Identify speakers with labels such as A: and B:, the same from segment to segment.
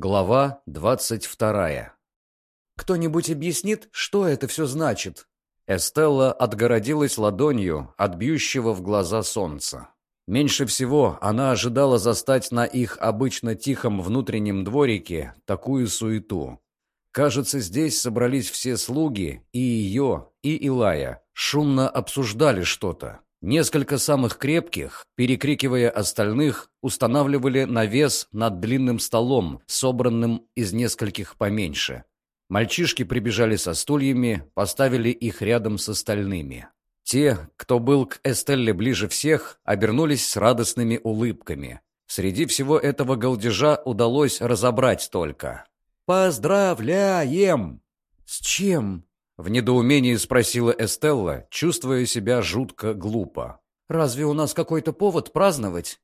A: Глава двадцать вторая.
B: «Кто-нибудь объяснит, что это все значит?»
A: Эстелла отгородилась ладонью от бьющего в глаза солнца. Меньше всего она ожидала застать на их обычно тихом внутреннем дворике такую суету. Кажется, здесь собрались все слуги, и ее, и Илая, шумно обсуждали что-то. Несколько самых крепких, перекрикивая остальных, устанавливали навес над длинным столом, собранным из нескольких поменьше. Мальчишки прибежали со стульями, поставили их рядом с остальными. Те, кто был к Эстелле ближе всех, обернулись с радостными улыбками. Среди всего этого голдежа удалось разобрать только.
B: «Поздравляем!»
A: «С чем?» В недоумении спросила Эстелла, чувствуя себя жутко глупо.
B: «Разве у нас какой-то повод праздновать?»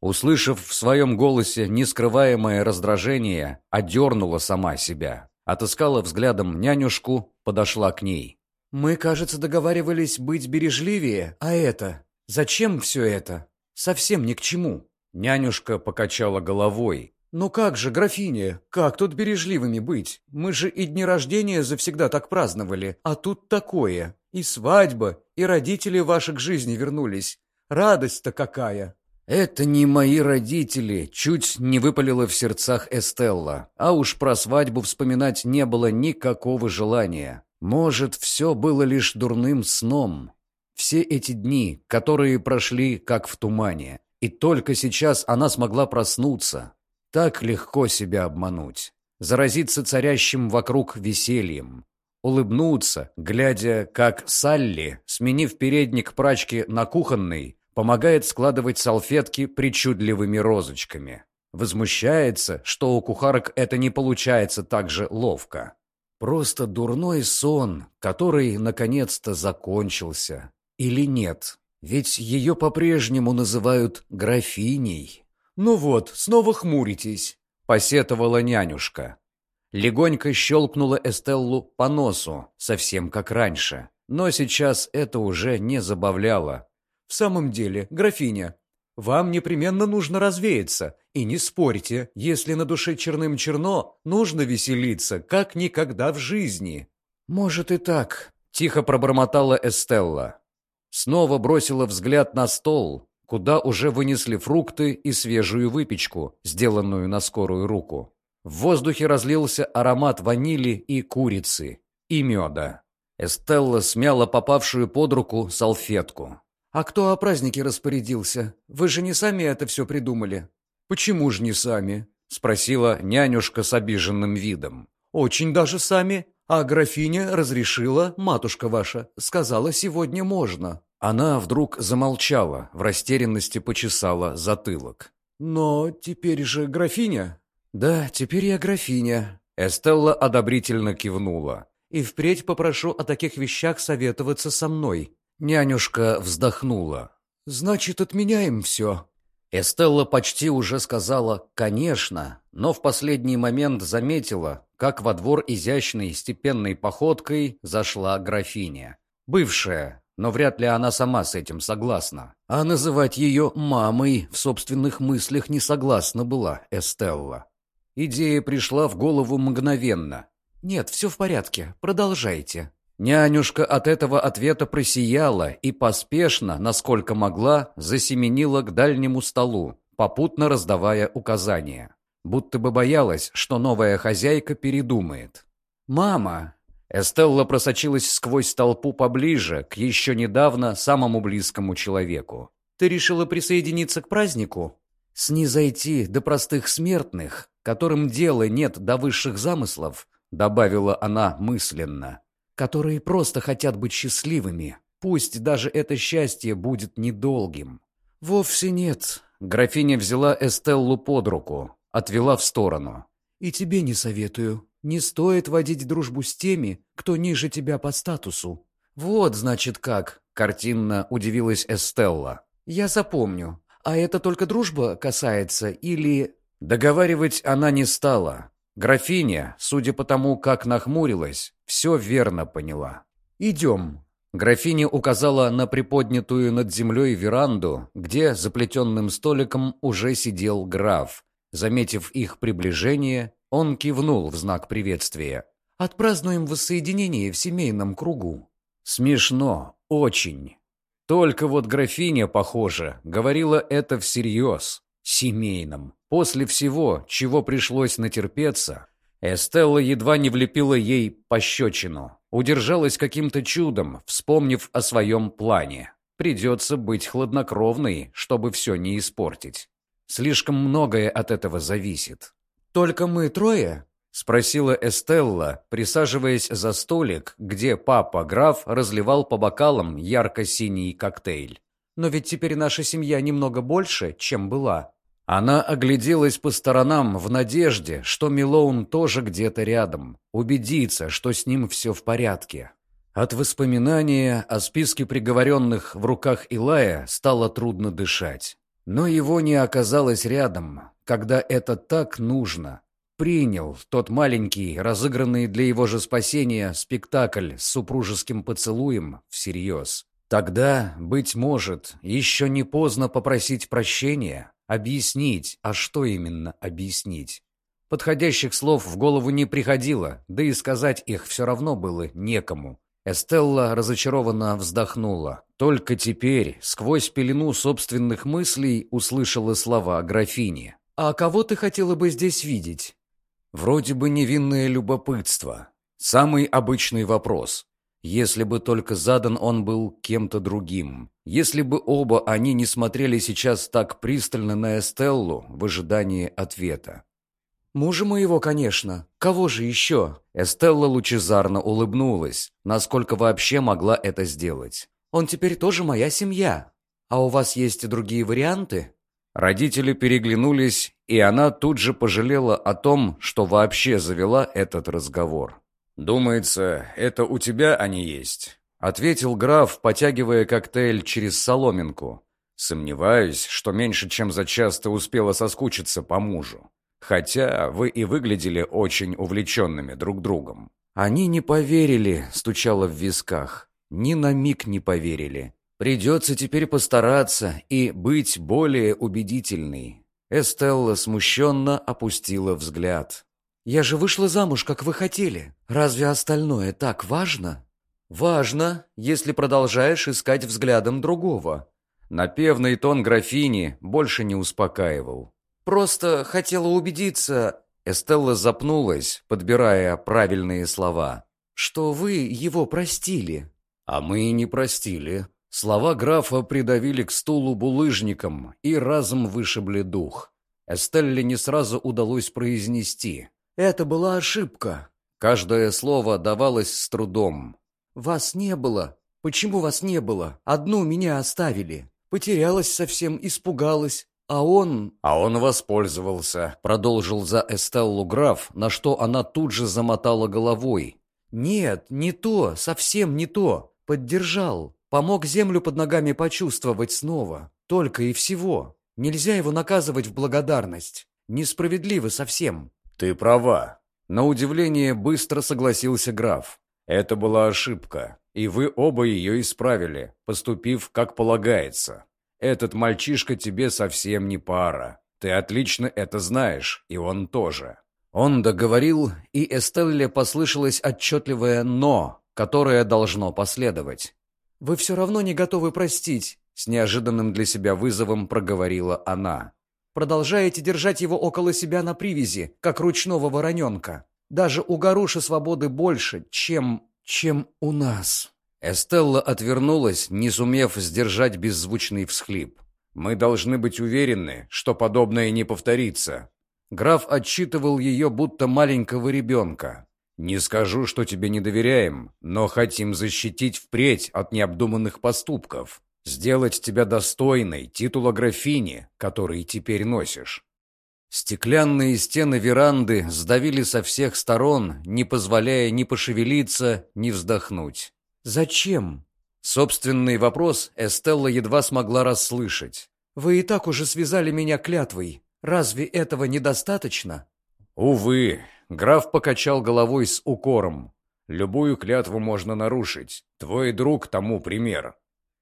A: Услышав в своем голосе нескрываемое раздражение, одернула сама себя. Отыскала взглядом нянюшку, подошла к ней.
B: «Мы, кажется, договаривались быть бережливее, а это? Зачем все это? Совсем ни к чему».
A: Нянюшка покачала головой,
B: «Ну как же, графиня, как тут бережливыми быть? Мы же и дни рождения завсегда так праздновали, а тут такое. И свадьба, и родители ваши к жизни вернулись. Радость-то какая!»
A: «Это не мои родители», — чуть не выпалила в сердцах Эстелла. А уж про свадьбу вспоминать не было никакого желания. Может, все было лишь дурным сном. Все эти дни, которые прошли как в тумане. И только сейчас она смогла проснуться, так легко себя обмануть, заразиться царящим вокруг весельем, улыбнуться, глядя, как Салли, сменив передник прачки на кухонный, помогает складывать салфетки причудливыми розочками. Возмущается, что у кухарок это не получается так же ловко. Просто дурной сон, который наконец-то закончился. Или нет? Ведь ее по-прежнему называют графиней.
B: «Ну вот, снова хмуритесь», —
A: посетовала нянюшка. Легонько щелкнула Эстеллу по носу, совсем как раньше. Но сейчас это уже не забавляло.
B: «В самом деле, графиня, вам непременно нужно развеяться. И не спорьте, если на душе черным черно, нужно веселиться, как никогда в жизни».
A: «Может и так», — тихо пробормотала Эстелла. Снова бросила взгляд на стол, куда уже вынесли фрукты и свежую выпечку, сделанную на скорую руку. В воздухе разлился аромат ванили и курицы, и меда. Эстелла смяла попавшую под руку салфетку.
B: «А кто о празднике распорядился? Вы же не сами это все придумали?»
A: «Почему же не сами?» — спросила нянюшка с обиженным видом.
B: «Очень даже сами. А графиня разрешила, матушка ваша, сказала, сегодня можно».
A: Она вдруг замолчала, в растерянности почесала затылок.
B: «Но теперь же графиня?»
A: «Да, теперь я графиня». Эстелла одобрительно кивнула.
B: «И впредь попрошу о таких вещах советоваться со мной».
A: Нянюшка вздохнула.
B: «Значит, отменяем все».
A: Эстелла почти уже сказала «конечно», но в последний момент заметила, как во двор изящной степенной походкой зашла графиня. Бывшая, но вряд ли она сама с этим согласна. А называть ее «мамой» в собственных мыслях не согласна была Эстелла. Идея пришла в голову мгновенно.
B: «Нет, все в порядке, продолжайте».
A: Нянюшка от этого ответа просияла и поспешно, насколько могла, засеменила к дальнему столу, попутно раздавая указания. Будто бы боялась, что новая хозяйка передумает. «Мама!» Эстелла просочилась сквозь толпу поближе, к еще недавно самому близкому человеку.
B: «Ты решила присоединиться к празднику?»
A: «Снизойти до простых смертных, которым дела нет до высших замыслов», добавила она мысленно, «которые просто хотят быть счастливыми, пусть даже это счастье будет недолгим». «Вовсе нет». Графиня взяла Эстеллу под руку, отвела в сторону.
B: «И тебе не советую», не стоит водить дружбу с теми, кто ниже тебя по статусу».
A: «Вот, значит, как!» — картинно удивилась Эстелла.
B: «Я запомню. А это только дружба касается или...»
A: Договаривать она не стала. Графиня, судя по тому, как нахмурилась, все верно поняла.
B: «Идем».
A: Графиня указала на приподнятую над землей веранду, где за плетенным столиком уже сидел граф. Заметив их приближение, Он кивнул в знак приветствия.
B: «Отпразднуем воссоединение в семейном кругу».
A: Смешно, очень. Только вот графиня, похоже, говорила это всерьез, семейном. После всего, чего пришлось натерпеться, Эстелла едва не влепила ей пощечину. Удержалась каким-то чудом, вспомнив о своем плане. Придется быть хладнокровной, чтобы все не испортить. Слишком многое от этого зависит.
B: «Только мы трое?»
A: — спросила Эстелла, присаживаясь за столик, где папа граф разливал по бокалам ярко-синий коктейль.
B: «Но ведь теперь наша семья немного больше, чем была».
A: Она огляделась по сторонам в надежде, что Милоун тоже где-то рядом, убедиться, что с ним все в порядке. От воспоминания о списке приговоренных в руках Илая стало трудно дышать. Но его не оказалось рядом, когда это так нужно. Принял тот маленький, разыгранный для его же спасения, спектакль с супружеским поцелуем всерьез. Тогда, быть может, еще не поздно попросить прощения, объяснить, а что именно объяснить. Подходящих слов в голову не приходило, да и сказать их все равно было некому. Эстелла разочарованно вздохнула. Только теперь, сквозь пелену собственных мыслей, услышала слова графини.
B: «А кого ты хотела бы здесь видеть?»
A: Вроде бы невинное любопытство. Самый обычный вопрос. Если бы только задан он был кем-то другим. Если бы оба они не смотрели сейчас так пристально на Эстеллу в ожидании ответа.
B: «Мужа моего, конечно. Кого же еще?»
A: Эстелла лучезарно улыбнулась, насколько вообще могла это сделать.
B: «Он теперь тоже моя семья. А у вас есть и другие варианты?»
A: Родители переглянулись, и она тут же пожалела о том, что вообще завела этот разговор. «Думается, это у тебя они есть», — ответил граф, потягивая коктейль через соломинку. «Сомневаюсь, что меньше чем за час ты успела соскучиться по мужу. Хотя вы и выглядели очень увлеченными друг другом». «Они не поверили», — стучало в висках. «Ни на миг не поверили. Придется теперь постараться и быть более убедительной». Эстелла смущенно опустила взгляд.
B: Я же вышла замуж, как вы хотели. Разве остальное так важно?
A: Важно, если продолжаешь искать взглядом другого. Напевный тон графини больше не успокаивал.
B: Просто хотела убедиться...
A: Эстелла запнулась, подбирая правильные слова.
B: «Что вы его простили?»
A: «А мы и не простили». Слова графа придавили к стулу булыжником и разом вышибли дух. Эстелле не сразу удалось произнести.
B: Это была ошибка.
A: Каждое слово давалось с трудом.
B: Вас не было. Почему вас не было? Одну меня оставили. Потерялась совсем, испугалась. А он...
A: А он воспользовался, продолжил за Эстеллу граф, на что она тут же замотала головой.
B: Нет, не то, совсем не то. Поддержал. Помог землю под ногами почувствовать снова. Только и всего. Нельзя его наказывать в благодарность. Несправедливо совсем.
A: «Ты права». На удивление быстро согласился граф. «Это была ошибка, и вы оба ее исправили, поступив как полагается. Этот мальчишка тебе совсем не пара. Ты отлично это знаешь, и он тоже». Он договорил, и Эстелле послышалось отчетливое «но», которое должно последовать.
B: «Вы все равно не готовы простить», —
A: с неожиданным для себя вызовом проговорила она.
B: Продолжаете держать его около себя на привязи, как ручного вороненка. Даже у Гаруши свободы больше, чем... чем у нас».
A: Эстелла отвернулась, не сумев сдержать беззвучный всхлип. «Мы должны быть уверены, что подобное не повторится». Граф отчитывал ее, будто маленького ребенка. «Не скажу, что тебе не доверяем, но хотим защитить впредь от необдуманных поступков сделать тебя достойной титула графини, который теперь носишь. Стеклянные стены веранды сдавили со всех сторон, не позволяя ни пошевелиться, ни вздохнуть.
B: «Зачем?»
A: Собственный вопрос Эстелла едва смогла расслышать.
B: «Вы и так уже связали меня клятвой. Разве этого недостаточно?»
A: «Увы», — граф покачал головой с укором. «Любую клятву можно нарушить. Твой друг тому пример.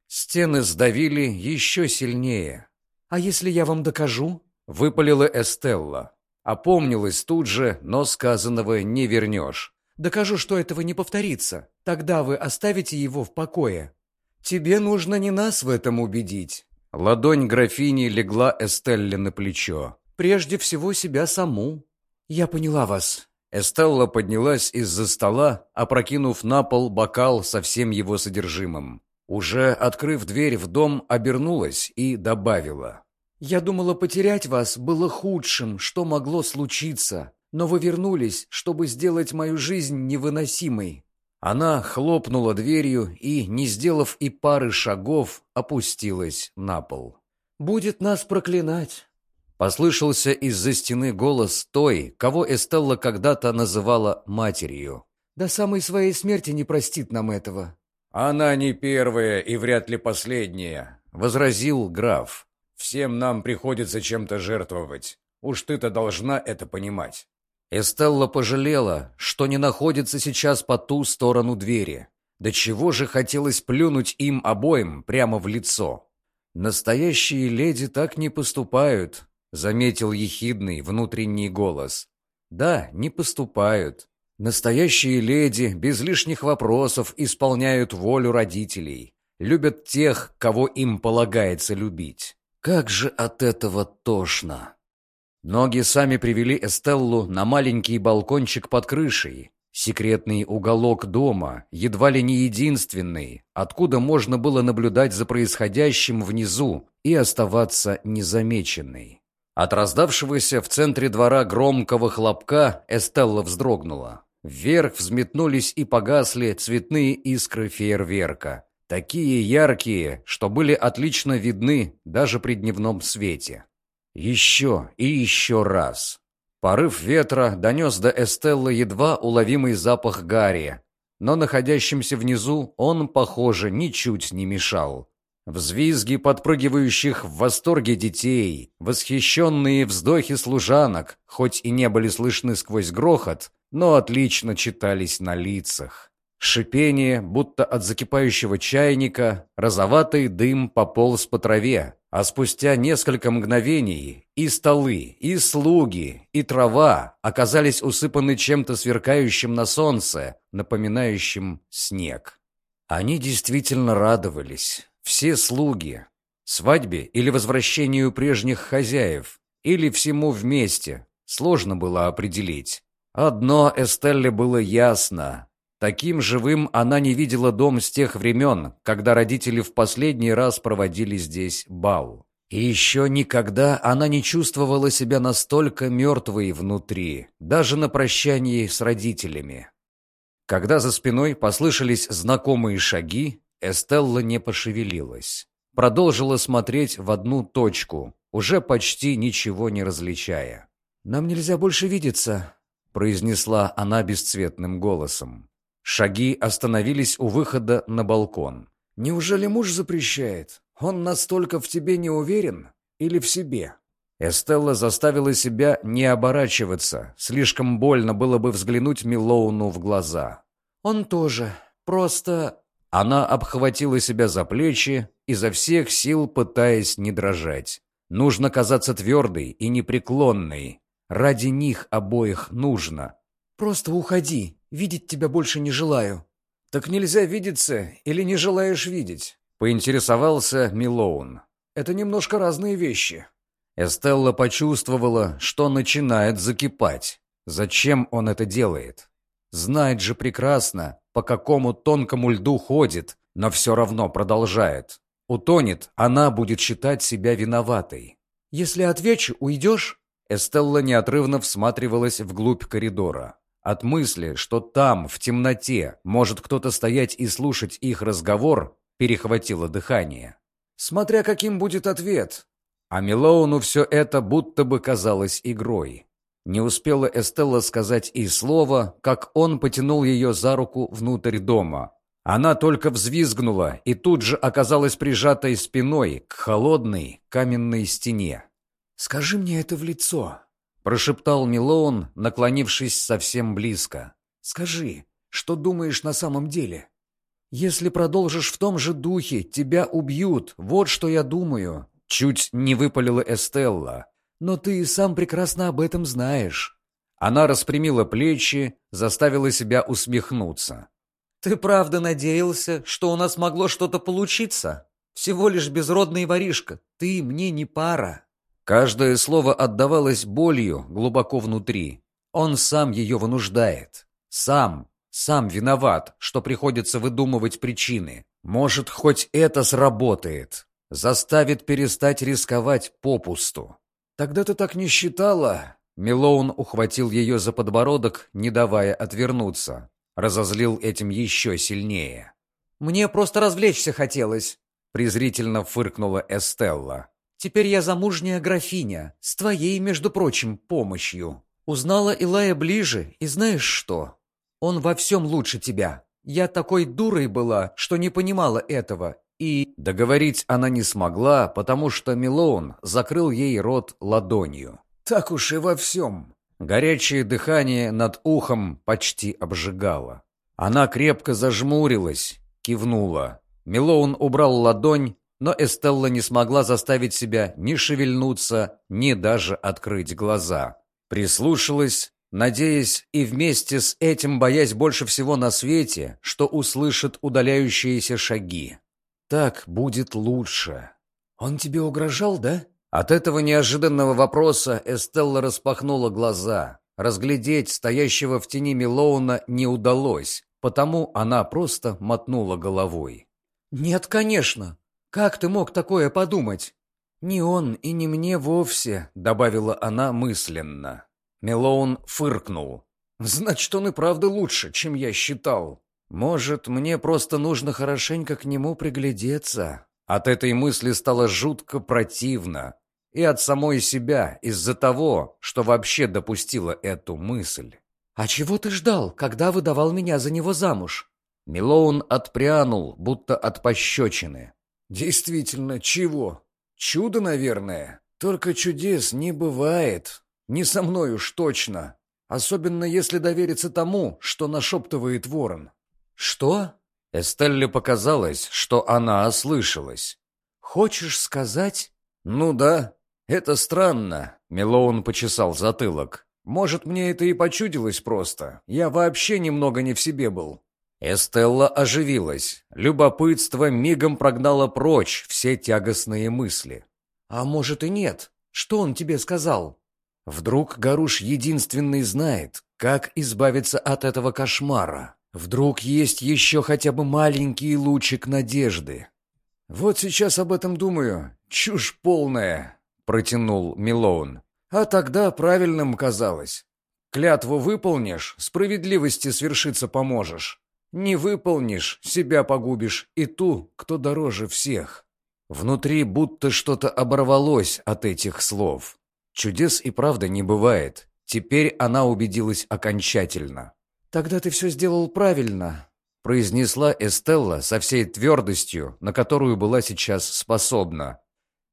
A: Стены сдавили еще сильнее.
B: «А если я вам докажу?»
A: — выпалила Эстелла. Опомнилась тут же, но сказанного не вернешь.
B: «Докажу, что этого не повторится. Тогда вы оставите его в покое». «Тебе нужно не нас в этом убедить».
A: Ладонь графини легла Эстелле на плечо.
B: «Прежде всего себя саму». «Я поняла вас».
A: Эстелла поднялась из-за стола, опрокинув на пол бокал со всем его содержимым. Уже открыв дверь в дом, обернулась и добавила.
B: «Я думала, потерять вас было худшим, что могло случиться, но вы вернулись, чтобы сделать мою жизнь невыносимой».
A: Она хлопнула дверью и, не сделав и пары шагов, опустилась на пол.
B: «Будет нас проклинать».
A: Послышался из-за стены голос той, кого Эстелла когда-то называла матерью.
B: «До самой своей смерти не простит нам этого».
A: «Она не первая и вряд ли последняя», — возразил граф. «Всем нам приходится чем-то жертвовать. Уж ты-то должна это понимать». Эстелла пожалела, что не находится сейчас по ту сторону двери. До чего же хотелось плюнуть им обоим прямо в лицо. «Настоящие леди так не поступают», — заметил ехидный внутренний голос. «Да, не поступают. Настоящие леди без лишних вопросов исполняют волю родителей, любят тех, кого им полагается любить. Как же от этого тошно! Ноги сами привели Эстеллу на маленький балкончик под крышей, секретный уголок дома, едва ли не единственный, откуда можно было наблюдать за происходящим внизу и оставаться незамеченной. От раздавшегося в центре двора громкого хлопка Эстелла вздрогнула. Вверх взметнулись и погасли цветные искры фейерверка. Такие яркие, что были отлично видны даже при дневном свете. Еще и еще раз. Порыв ветра донес до Эстеллы едва уловимый запах гари, но находящимся внизу он, похоже, ничуть не мешал. Взвизги подпрыгивающих в восторге детей, восхищенные вздохи служанок, хоть и не были слышны сквозь грохот, но отлично читались на лицах. Шипение, будто от закипающего чайника, розоватый дым пополз по траве, а спустя несколько мгновений и столы, и слуги, и трава оказались усыпаны чем-то сверкающим на солнце, напоминающим снег. Они действительно радовались, все слуги, свадьбе или возвращению прежних хозяев, или всему вместе, сложно было определить. Одно Эстелле было ясно. Таким живым она не видела дом с тех времен, когда родители в последний раз проводили здесь бал. И еще никогда она не чувствовала себя настолько мертвой внутри, даже на прощании с родителями. Когда за спиной послышались знакомые шаги, Эстелла не пошевелилась. Продолжила смотреть в одну точку, уже почти ничего не различая.
B: «Нам нельзя больше видеться», произнесла она бесцветным голосом. Шаги остановились у выхода на балкон. «Неужели муж запрещает? Он настолько в тебе не уверен? Или в себе?»
A: Эстелла заставила себя не оборачиваться. Слишком больно было бы взглянуть Милоуну в глаза.
B: «Он тоже. Просто...»
A: Она обхватила себя за плечи, изо всех сил пытаясь не дрожать. Нужно казаться твердой и непреклонной, Ради них обоих нужно.
B: Просто уходи. Видеть тебя больше не желаю.
A: Так нельзя видеться или не желаешь видеть? Поинтересовался Милоун.
B: Это немножко разные вещи.
A: Эстелла почувствовала, что начинает закипать. Зачем он это делает? Знает же прекрасно, по какому тонкому льду ходит, но все равно продолжает. Утонет, она будет считать себя виноватой.
B: «Если отвечу, уйдешь?»
A: Эстелла неотрывно всматривалась вглубь коридора. От мысли, что там, в темноте, может кто-то стоять и слушать их разговор, перехватило дыхание.
B: «Смотря каким будет ответ».
A: А Милоуну все это будто бы казалось игрой. Не успела Эстелла сказать и слова, как он потянул ее за руку внутрь дома. Она только взвизгнула и тут же оказалась прижатой спиной к холодной каменной стене.
B: «Скажи мне это в лицо», —
A: прошептал Милоун, наклонившись совсем близко.
B: «Скажи, что думаешь на самом деле? Если продолжишь в том же духе, тебя убьют, вот что я думаю».
A: Чуть не выпалила Эстелла.
B: Но ты и сам прекрасно об этом знаешь».
A: Она распрямила плечи, заставила себя усмехнуться.
B: «Ты правда надеялся, что у нас могло что-то получиться? Всего лишь безродный воришка. Ты мне не пара».
A: Каждое слово отдавалось болью глубоко внутри. Он сам ее вынуждает. Сам, сам виноват, что приходится выдумывать причины. Может, хоть это сработает. Заставит перестать рисковать попусту.
B: «Тогда ты так не считала?»
A: Милоун ухватил ее за подбородок, не давая отвернуться. Разозлил этим еще сильнее.
B: «Мне просто развлечься хотелось», —
A: презрительно фыркнула Эстелла.
B: «Теперь я замужняя графиня, с твоей, между прочим, помощью. Узнала Илая ближе, и знаешь что? Он во всем лучше тебя. Я такой дурой была, что не понимала этого, и...»
A: Договорить она не смогла, потому что Милоун закрыл ей рот ладонью.
B: «Так уж и во всем»,
A: Горячее дыхание над ухом почти обжигало. Она крепко зажмурилась, кивнула. Милоун убрал ладонь, но Эстелла не смогла заставить себя ни шевельнуться, ни даже открыть глаза. Прислушалась, надеясь и вместе с этим боясь больше всего на свете, что услышит удаляющиеся шаги. Так будет лучше.
B: «Он тебе угрожал, да?»
A: От этого неожиданного вопроса Эстелла распахнула глаза. Разглядеть стоящего в тени Милоуна не удалось, потому она просто мотнула головой.
B: «Нет, конечно. Как ты мог такое подумать?» «Не он и не мне вовсе», — добавила она мысленно.
A: Милоун фыркнул.
B: «Значит, он и правда лучше, чем я считал.
A: Может, мне просто нужно хорошенько к нему приглядеться?» От этой мысли стало жутко противно и от самой себя из-за того, что вообще допустила эту мысль.
B: «А чего ты ждал, когда выдавал меня за него замуж?»
A: Милоун отпрянул, будто от пощечины.
B: «Действительно, чего? Чудо, наверное. Только чудес не бывает. Не со мной уж точно. Особенно если довериться тому, что нашептывает ворон». «Что?»
A: Эстелле показалось, что она ослышалась.
B: «Хочешь сказать?»
A: «Ну да, «Это странно», — Мелоун почесал затылок.
B: «Может, мне это и почудилось просто. Я вообще немного не в себе был».
A: Эстелла оживилась. Любопытство мигом прогнало прочь все тягостные мысли.
B: «А может и нет? Что он тебе сказал?»
A: Вдруг Гаруш единственный знает, как избавиться от этого кошмара. Вдруг есть еще хотя бы маленький лучик надежды.
B: «Вот сейчас об этом думаю. Чушь полная
A: протянул Милоун.
B: А тогда правильным казалось. Клятву выполнишь, справедливости свершиться поможешь. Не выполнишь, себя погубишь и ту, кто дороже всех.
A: Внутри будто что-то оборвалось от этих слов. Чудес и правда не бывает. Теперь она убедилась окончательно.
B: «Тогда ты все сделал правильно», —
A: произнесла Эстелла со всей твердостью, на которую была сейчас способна.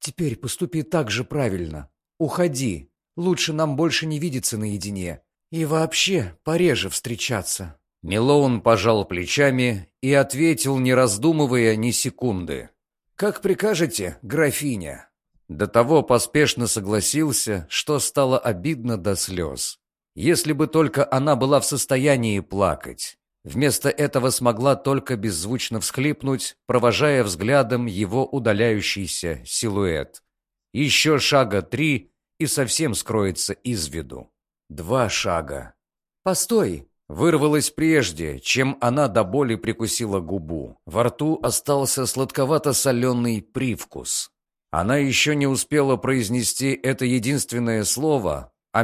B: Теперь поступи так же правильно. Уходи. Лучше нам больше не видеться наедине. И вообще, пореже встречаться».
A: Милоун пожал плечами и ответил, не раздумывая ни секунды.
B: «Как прикажете, графиня?»
A: До того поспешно согласился, что стало обидно до слез. Если бы только она была в состоянии плакать. Вместо этого смогла только беззвучно всхлипнуть, провожая взглядом его удаляющийся силуэт. Еще шага три и совсем скроется из виду. Два шага.
B: «Постой!»
A: Вырвалось прежде, чем она до боли прикусила губу. Во рту остался сладковато-соленый привкус. Она еще не успела произнести это единственное слово, а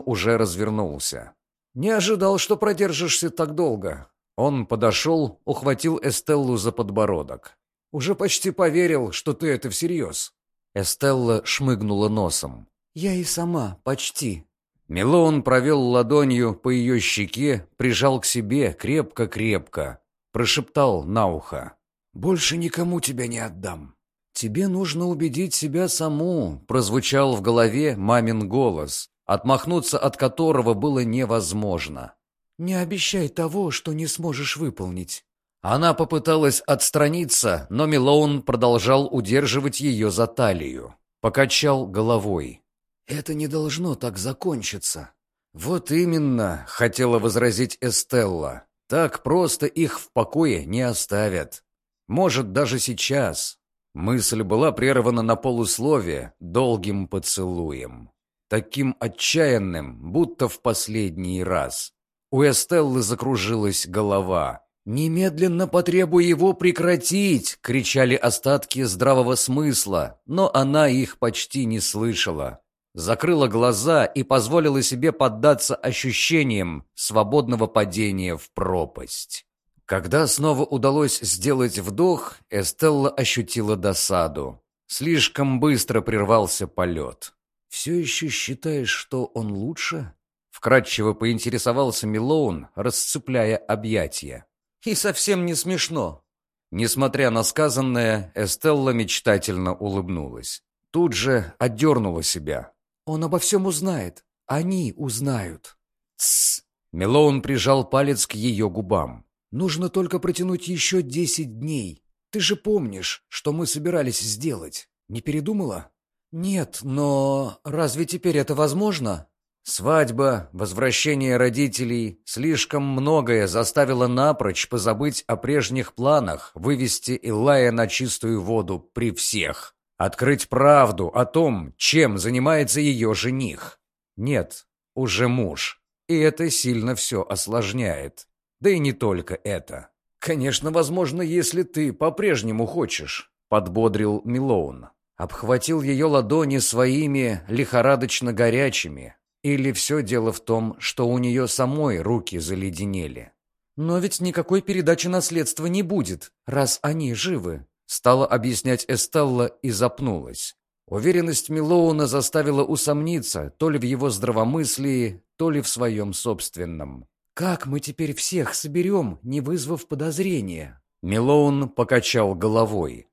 A: уже развернулся.
B: «Не ожидал, что продержишься так долго».
A: Он подошел, ухватил Эстеллу за подбородок.
B: «Уже почти поверил, что ты это всерьез».
A: Эстелла шмыгнула носом.
B: «Я и сама, почти».
A: Милоун провел ладонью по ее щеке, прижал к себе крепко-крепко, прошептал на ухо.
B: «Больше никому тебя не отдам».
A: «Тебе нужно убедить себя саму», — прозвучал в голове мамин голос отмахнуться от которого было невозможно.
B: «Не обещай того, что не сможешь выполнить».
A: Она попыталась отстраниться, но Милоун продолжал удерживать ее за талию. Покачал головой. «Это не должно так закончиться». «Вот именно», — хотела возразить Эстелла. «Так просто их в покое не оставят. Может, даже сейчас». Мысль была прервана на полусловие долгим поцелуем. Таким отчаянным, будто в последний раз. У Эстеллы закружилась голова. «Немедленно потребуй его прекратить!» — кричали остатки здравого смысла, но она их почти не слышала закрыла глаза и позволила себе поддаться ощущениям свободного падения в пропасть. Когда снова удалось сделать вдох, Эстелла ощутила досаду. Слишком быстро прервался полет. «Все еще считаешь, что он лучше?» Вкратчиво поинтересовался Милоун, расцепляя объятия. «И совсем не смешно». Несмотря на сказанное, Эстелла мечтательно улыбнулась. Тут же отдернула себя. Он обо всем узнает. Они узнают. Тссс. Мелоун прижал палец к ее губам. Нужно только протянуть еще десять дней. Ты же помнишь, что мы собирались сделать. Не передумала? Нет, но разве теперь это возможно? Свадьба, возвращение родителей, слишком многое заставило напрочь позабыть о прежних планах вывести Илая на чистую воду при всех. Открыть правду о том, чем занимается ее жених. Нет, уже муж. И это сильно все осложняет. Да и не только это. «Конечно, возможно, если ты по-прежнему хочешь», — подбодрил Милоун. Обхватил ее ладони своими лихорадочно горячими. Или все дело в том, что у нее самой руки заледенели. «Но ведь никакой передачи наследства не будет, раз они живы», Стала объяснять Эстелла и запнулась. Уверенность Милоуна заставила усомниться то ли в его здравомыслии, то ли в своем собственном. «Как мы теперь всех соберем, не вызвав подозрения?» Милоун покачал головой.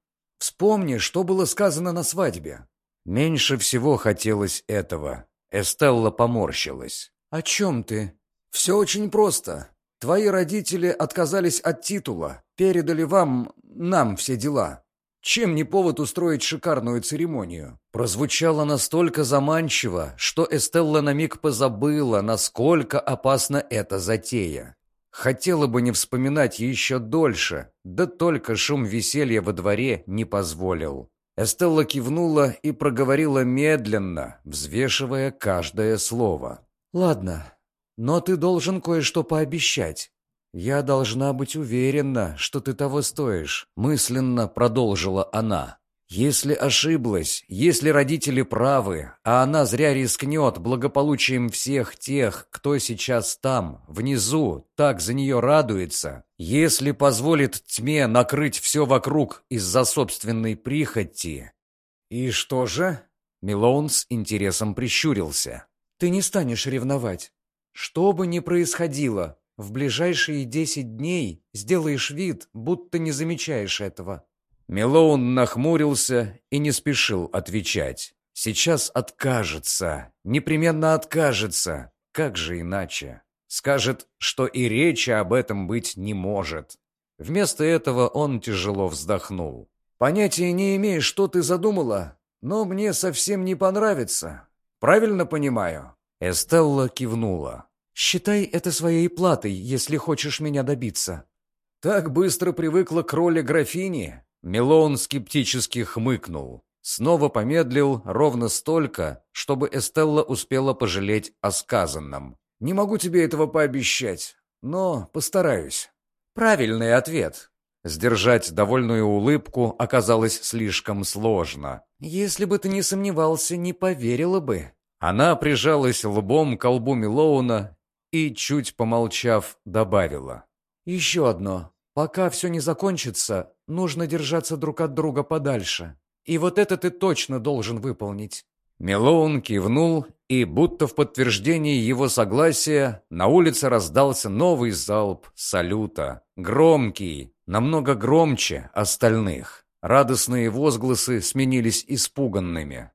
A: «Вспомни, что было сказано на свадьбе». Меньше всего хотелось этого. Эстелла поморщилась. «О чем ты?» «Все очень просто. Твои родители отказались от титула, передали вам, нам все дела. Чем не повод устроить шикарную церемонию? Прозвучало настолько заманчиво, что Эстелла на миг позабыла, насколько опасна эта затея. Хотела бы не вспоминать еще дольше, да только шум веселья во дворе не позволил. Эстелла кивнула и проговорила медленно, взвешивая каждое слово. «Ладно, но ты должен кое-что пообещать. Я должна быть уверена, что ты того стоишь», — мысленно продолжила она. «Если ошиблась, если родители правы, а она зря рискнет благополучием всех тех, кто сейчас там, внизу, так за нее радуется, если позволит тьме накрыть все вокруг из-за собственной прихоти...» «И что же?» — Милоун с интересом прищурился. «Ты не станешь ревновать. Что бы ни происходило, в ближайшие десять дней сделаешь вид, будто не замечаешь этого». Мелоун нахмурился и не спешил отвечать. «Сейчас откажется, непременно откажется. Как же иначе? Скажет, что и речи об этом быть не может». Вместо этого он тяжело вздохнул. «Понятия не имею, что ты задумала, но мне совсем не понравится. Правильно понимаю?» Эстелла кивнула. «Считай это своей платой, если хочешь меня добиться». «Так быстро привыкла к роли графини?» Милон скептически хмыкнул. Снова помедлил ровно столько, чтобы Эстелла успела пожалеть о сказанном. «Не могу тебе этого пообещать, но постараюсь». «Правильный ответ». Сдержать довольную улыбку оказалось слишком сложно. «Если бы ты не сомневался, не поверила бы». Она прижалась лбом к колбу Милоуна и, чуть помолчав, добавила. «Еще одно. Пока все не закончится, нужно держаться друг от друга подальше. И вот это ты точно должен выполнить». Милоун кивнул, и, будто в подтверждении его согласия, на улице раздался новый залп салюта. Громкий, намного громче остальных. Радостные возгласы сменились испуганными.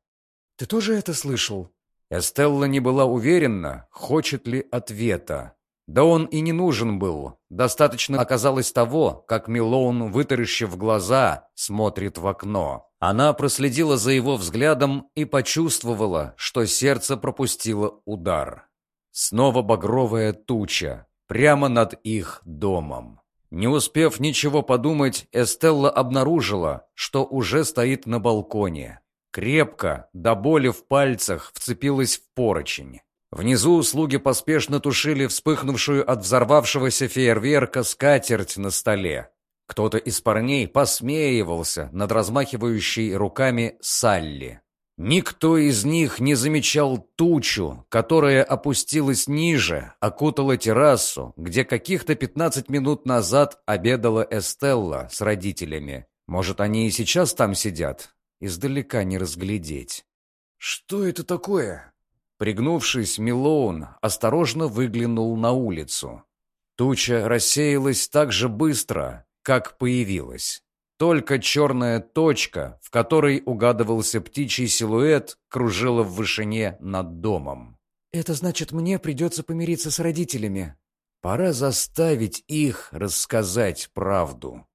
A: «Ты тоже это слышал?» Эстелла не была уверена, хочет ли ответа. Да он и не нужен был. Достаточно оказалось того, как Милоун, вытаращив глаза, смотрит в окно. Она проследила за его взглядом и почувствовала, что сердце пропустило удар. Снова багровая туча, прямо над их домом. Не успев ничего подумать, Эстелла обнаружила, что уже стоит на балконе. Крепко, до боли в пальцах, вцепилась в поручень. Внизу слуги поспешно тушили вспыхнувшую от взорвавшегося фейерверка скатерть на столе. Кто-то из парней посмеивался над размахивающей руками Салли. Никто из них не замечал тучу, которая опустилась ниже, окутала террасу, где каких-то 15 минут назад обедала Эстелла с родителями. Может, они и сейчас там сидят? Издалека не разглядеть.
B: «Что это такое?»
A: Пригнувшись, Милоун осторожно выглянул на улицу. Туча рассеялась так же быстро, как появилась. Только черная точка, в которой угадывался птичий силуэт, кружила в вышине над домом.
B: «Это значит, мне придется помириться с родителями».
A: Пора заставить их рассказать правду.